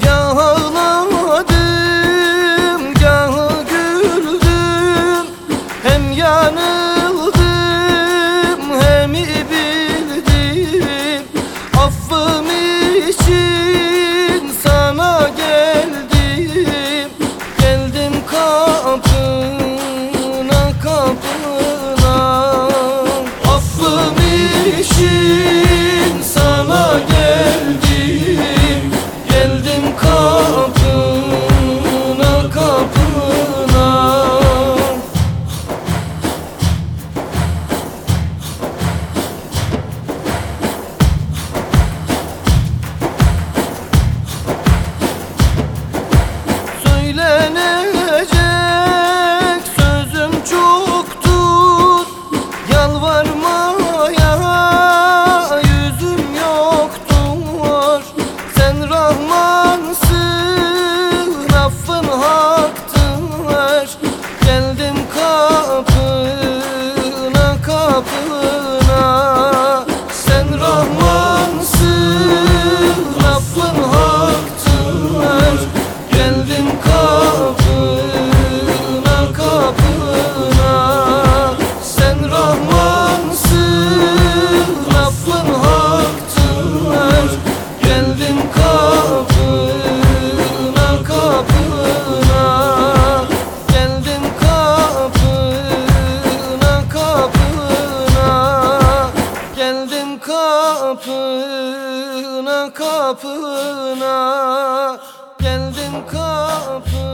Gah ağladım, gah Hem yanı kapına kapına Geldim kapına